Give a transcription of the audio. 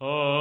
Oh